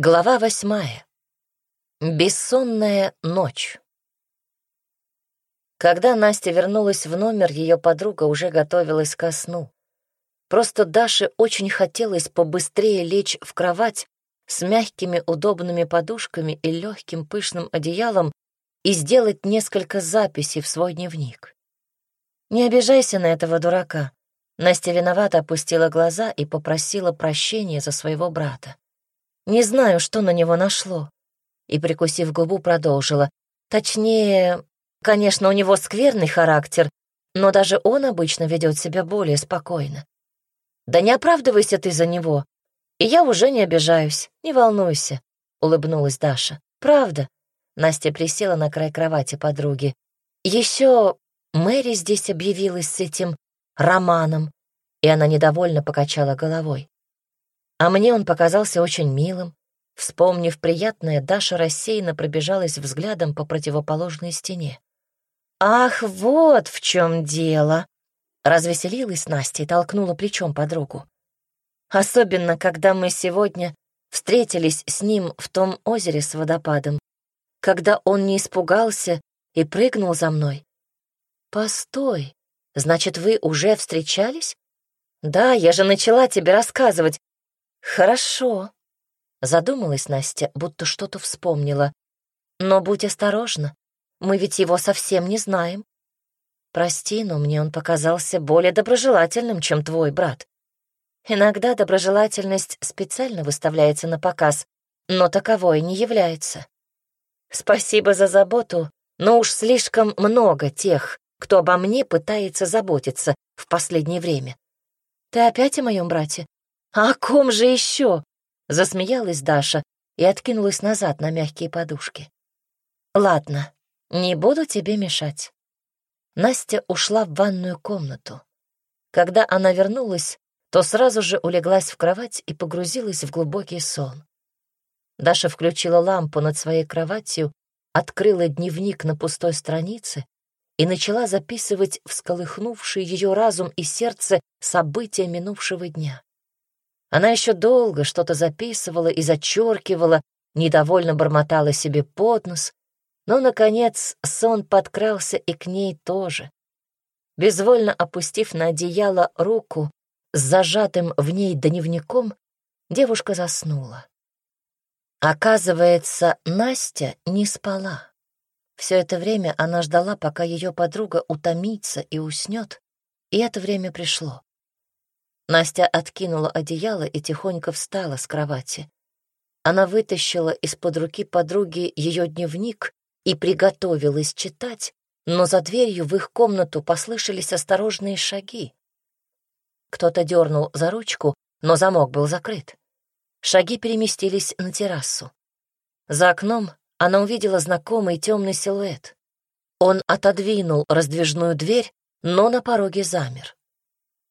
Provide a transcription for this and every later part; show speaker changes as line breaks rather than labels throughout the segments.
Глава восьмая. Бессонная ночь. Когда Настя вернулась в номер, ее подруга уже готовилась ко сну. Просто Даше очень хотелось побыстрее лечь в кровать с мягкими удобными подушками и легким пышным одеялом и сделать несколько записей в свой дневник. «Не обижайся на этого дурака». Настя виновато опустила глаза и попросила прощения за своего брата. Не знаю, что на него нашло. И, прикусив губу, продолжила. Точнее, конечно, у него скверный характер, но даже он обычно ведет себя более спокойно. Да не оправдывайся ты за него. И я уже не обижаюсь, не волнуйся, — улыбнулась Даша. Правда. Настя присела на край кровати подруги. Еще Мэри здесь объявилась с этим романом, и она недовольно покачала головой. А мне он показался очень милым. Вспомнив приятное, Даша рассеянно пробежалась взглядом по противоположной стене. «Ах, вот в чем дело!» Развеселилась Настя и толкнула плечом подругу. «Особенно, когда мы сегодня встретились с ним в том озере с водопадом, когда он не испугался и прыгнул за мной. Постой, значит, вы уже встречались? Да, я же начала тебе рассказывать, «Хорошо», — задумалась Настя, будто что-то вспомнила. «Но будь осторожна, мы ведь его совсем не знаем. Прости, но мне он показался более доброжелательным, чем твой брат. Иногда доброжелательность специально выставляется на показ, но таковой не является. Спасибо за заботу, но уж слишком много тех, кто обо мне пытается заботиться в последнее время. Ты опять о моем брате? «А о ком же еще?» — засмеялась Даша и откинулась назад на мягкие подушки. «Ладно, не буду тебе мешать». Настя ушла в ванную комнату. Когда она вернулась, то сразу же улеглась в кровать и погрузилась в глубокий сон. Даша включила лампу над своей кроватью, открыла дневник на пустой странице и начала записывать всколыхнувший ее разум и сердце события минувшего дня. Она еще долго что-то записывала и зачеркивала, недовольно бормотала себе под нос, но, наконец, сон подкрался и к ней тоже. Безвольно опустив на одеяло руку с зажатым в ней дневником, девушка заснула. Оказывается, Настя не спала. Все это время она ждала, пока ее подруга утомится и уснет, и это время пришло. Настя откинула одеяло и тихонько встала с кровати. Она вытащила из-под руки подруги ее дневник и приготовилась читать, но за дверью в их комнату послышались осторожные шаги. Кто-то дернул за ручку, но замок был закрыт. Шаги переместились на террасу. За окном она увидела знакомый темный силуэт. Он отодвинул раздвижную дверь, но на пороге замер.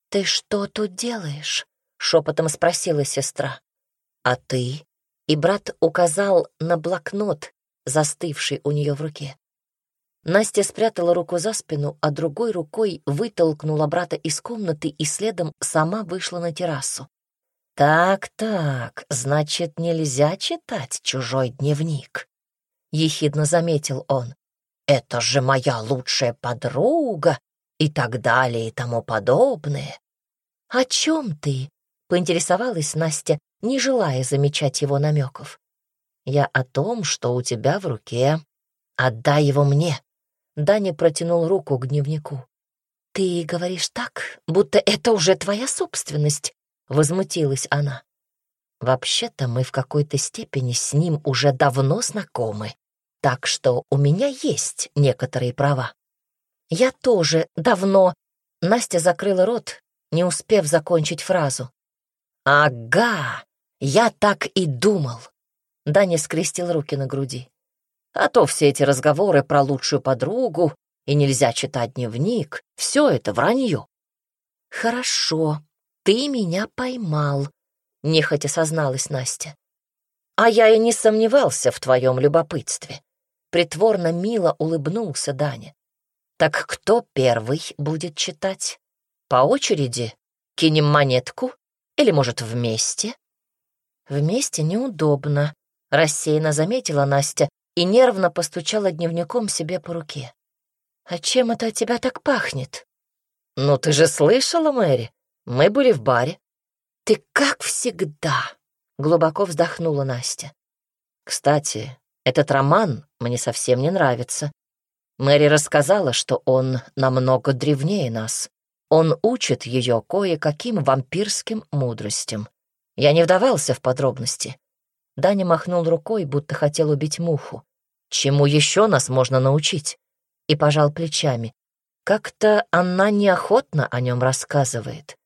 «Ты что тут делаешь?» — шепотом спросила сестра. «А ты?» И брат указал на блокнот, застывший у нее в руке. Настя спрятала руку за спину, а другой рукой вытолкнула брата из комнаты и следом сама вышла на террасу. «Так-так, значит, нельзя читать чужой дневник», — ехидно заметил он. «Это же моя лучшая подруга, и так далее и тому подобное. «О чем ты?» — поинтересовалась Настя, не желая замечать его намеков. «Я о том, что у тебя в руке. Отдай его мне». Даня протянул руку к дневнику. «Ты говоришь так, будто это уже твоя собственность», — возмутилась она. «Вообще-то мы в какой-то степени с ним уже давно знакомы, так что у меня есть некоторые права». «Я тоже давно...» Настя закрыла рот, не успев закончить фразу. «Ага, я так и думал!» Даня скрестил руки на груди. «А то все эти разговоры про лучшую подругу и нельзя читать дневник, все это вранье». «Хорошо, ты меня поймал», — нехотя созналась Настя. «А я и не сомневался в твоем любопытстве». Притворно мило улыбнулся Даня. Так кто первый будет читать? По очереди? Кинем монетку? Или, может, вместе? Вместе неудобно, — рассеянно заметила Настя и нервно постучала дневником себе по руке. «А чем это от тебя так пахнет?» «Ну, ты же слышала, Мэри? Мы были в баре». «Ты как всегда», — глубоко вздохнула Настя. «Кстати, этот роман мне совсем не нравится. Мэри рассказала, что он намного древнее нас. Он учит ее кое-каким вампирским мудростям. Я не вдавался в подробности. Даня махнул рукой, будто хотел убить муху. Чему еще нас можно научить? И пожал плечами. Как-то она неохотно о нем рассказывает.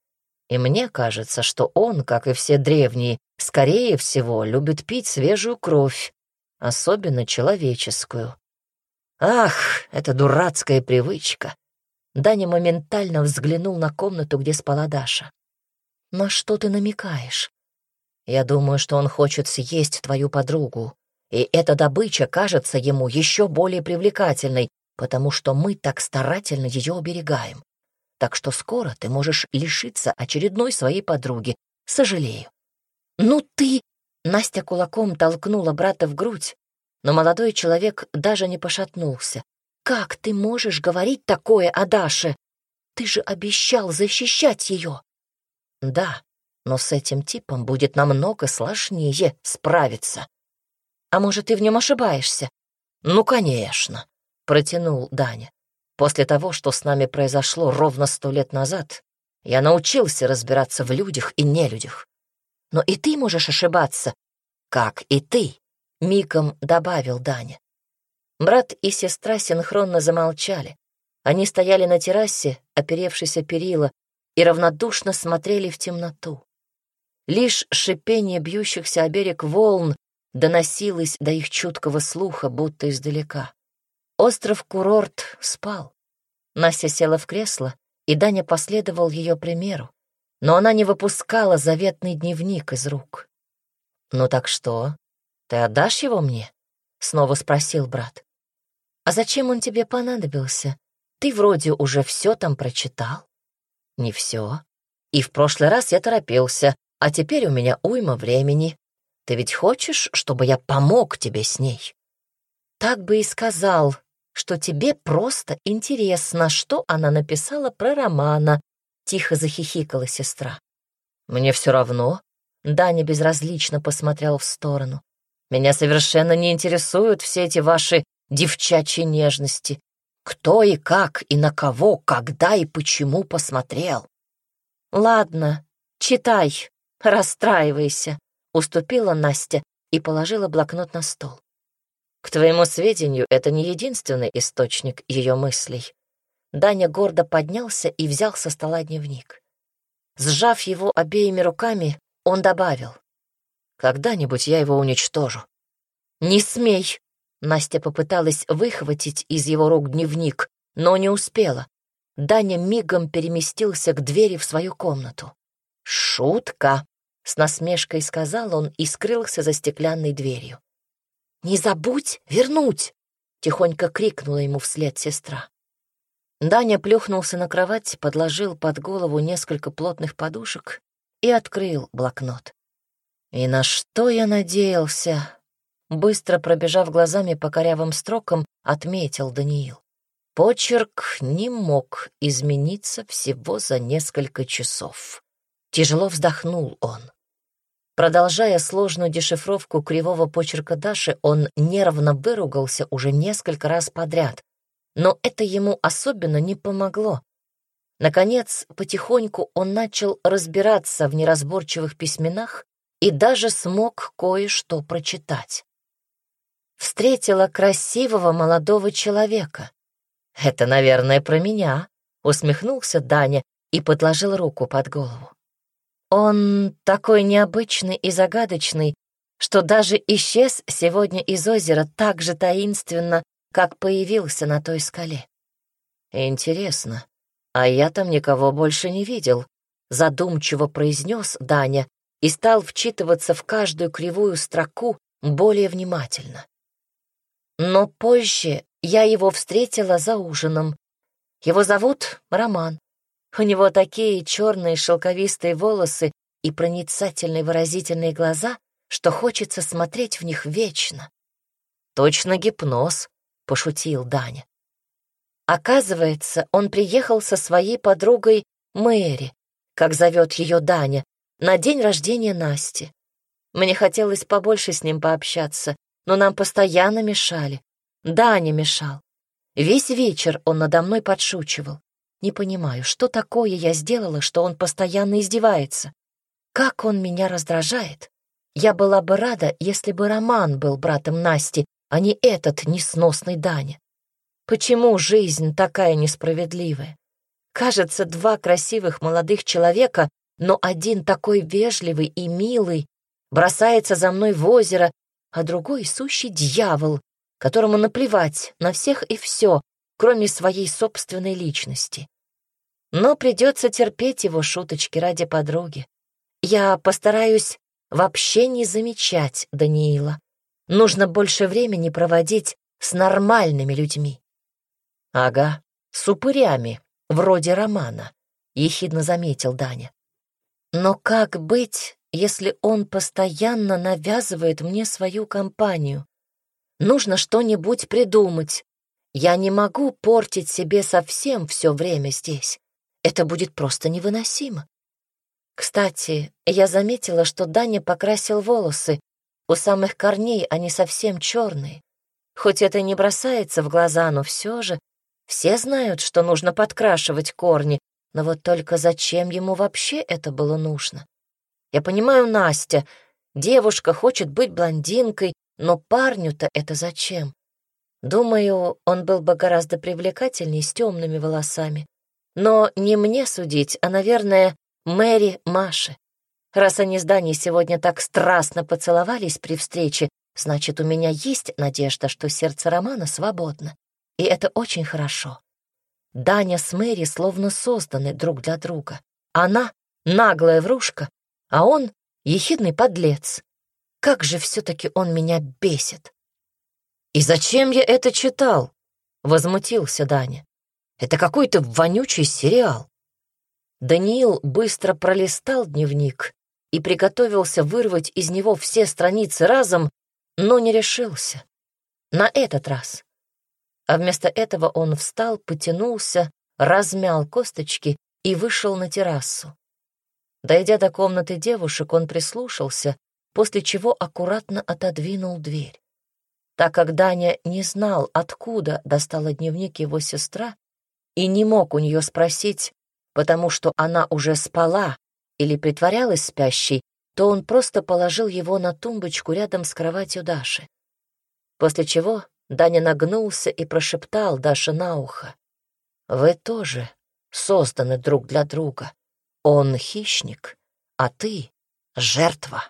И мне кажется, что он, как и все древние, скорее всего, любит пить свежую кровь, особенно человеческую. Ах, это дурацкая привычка. Даня моментально взглянул на комнату, где спала Даша. «На что ты намекаешь?» «Я думаю, что он хочет съесть твою подругу, и эта добыча кажется ему еще более привлекательной, потому что мы так старательно ее уберегаем. Так что скоро ты можешь лишиться очередной своей подруги. Сожалею». «Ну ты...» Настя кулаком толкнула брата в грудь, но молодой человек даже не пошатнулся. Как ты можешь говорить такое о Даше? Ты же обещал защищать ее. Да, но с этим типом будет намного сложнее справиться. А может, ты в нем ошибаешься? Ну, конечно, протянул Даня. После того, что с нами произошло ровно сто лет назад, я научился разбираться в людях и нелюдях. Но и ты можешь ошибаться, как и ты, мигом добавил Даня. Брат и сестра синхронно замолчали. Они стояли на террасе, оперевшись о перила, и равнодушно смотрели в темноту. Лишь шипение бьющихся о берег волн доносилось до их чуткого слуха, будто издалека. Остров-курорт спал. Настя села в кресло, и Даня последовал ее примеру, но она не выпускала заветный дневник из рук. «Ну так что, ты отдашь его мне?» — снова спросил брат. А зачем он тебе понадобился? Ты вроде уже все там прочитал. Не все. И в прошлый раз я торопился, а теперь у меня уйма времени. Ты ведь хочешь, чтобы я помог тебе с ней? Так бы и сказал, что тебе просто интересно, что она написала про Романа, тихо захихикала сестра. Мне все равно. Даня безразлично посмотрел в сторону. Меня совершенно не интересуют все эти ваши девчачьей нежности. Кто и как, и на кого, когда и почему посмотрел. «Ладно, читай, расстраивайся», — уступила Настя и положила блокнот на стол. К твоему сведению, это не единственный источник ее мыслей. Даня гордо поднялся и взял со стола дневник. Сжав его обеими руками, он добавил. «Когда-нибудь я его уничтожу». «Не смей!» Настя попыталась выхватить из его рук дневник, но не успела. Даня мигом переместился к двери в свою комнату. «Шутка!» — с насмешкой сказал он и скрылся за стеклянной дверью. «Не забудь вернуть!» — тихонько крикнула ему вслед сестра. Даня плюхнулся на кровать, подложил под голову несколько плотных подушек и открыл блокнот. «И на что я надеялся?» Быстро пробежав глазами по корявым строкам, отметил Даниил. Почерк не мог измениться всего за несколько часов. Тяжело вздохнул он. Продолжая сложную дешифровку кривого почерка Даши, он нервно выругался уже несколько раз подряд. Но это ему особенно не помогло. Наконец, потихоньку он начал разбираться в неразборчивых письменах и даже смог кое-что прочитать встретила красивого молодого человека. «Это, наверное, про меня», — усмехнулся Даня и подложил руку под голову. «Он такой необычный и загадочный, что даже исчез сегодня из озера так же таинственно, как появился на той скале. Интересно, а я там никого больше не видел», — задумчиво произнес Даня и стал вчитываться в каждую кривую строку более внимательно. Но позже я его встретила за ужином. Его зовут Роман. У него такие черные шелковистые волосы и проницательные выразительные глаза, что хочется смотреть в них вечно. «Точно гипноз», — пошутил Даня. Оказывается, он приехал со своей подругой Мэри, как зовет ее Даня, на день рождения Насти. Мне хотелось побольше с ним пообщаться, но нам постоянно мешали. Даня мешал. Весь вечер он надо мной подшучивал. Не понимаю, что такое я сделала, что он постоянно издевается. Как он меня раздражает. Я была бы рада, если бы Роман был братом Насти, а не этот несносный Даня. Почему жизнь такая несправедливая? Кажется, два красивых молодых человека, но один такой вежливый и милый, бросается за мной в озеро, а другой — сущий дьявол, которому наплевать на всех и все, кроме своей собственной личности. Но придется терпеть его шуточки ради подруги. Я постараюсь вообще не замечать Даниила. Нужно больше времени проводить с нормальными людьми. Ага, с упырями, вроде Романа, — ехидно заметил Даня. Но как быть, если он постоянно навязывает мне свою компанию? Нужно что-нибудь придумать. Я не могу портить себе совсем все время здесь. Это будет просто невыносимо. Кстати, я заметила, что Даня покрасил волосы. У самых корней они совсем черные. Хоть это не бросается в глаза, но все же все знают, что нужно подкрашивать корни, но вот только зачем ему вообще это было нужно? Я понимаю, Настя, девушка хочет быть блондинкой, но парню-то это зачем? Думаю, он был бы гораздо привлекательней с темными волосами. Но не мне судить, а, наверное, Мэри Маше. Раз они с Даней сегодня так страстно поцеловались при встрече, значит, у меня есть надежда, что сердце Романа свободно. И это очень хорошо. Даня с Мэри словно созданы друг для друга. Она — наглая врушка, а он — ехидный подлец. Как же все-таки он меня бесит. «И зачем я это читал?» — возмутился Даня. «Это какой-то вонючий сериал». Даниил быстро пролистал дневник и приготовился вырвать из него все страницы разом, но не решился. На этот раз а вместо этого он встал, потянулся, размял косточки и вышел на террасу. Дойдя до комнаты девушек, он прислушался, после чего аккуратно отодвинул дверь. Так как Даня не знал, откуда достала дневник его сестра, и не мог у нее спросить, потому что она уже спала или притворялась спящей, то он просто положил его на тумбочку рядом с кроватью Даши. После чего Даня нагнулся и прошептал Даше на ухо. «Вы тоже созданы друг для друга. Он хищник, а ты — жертва».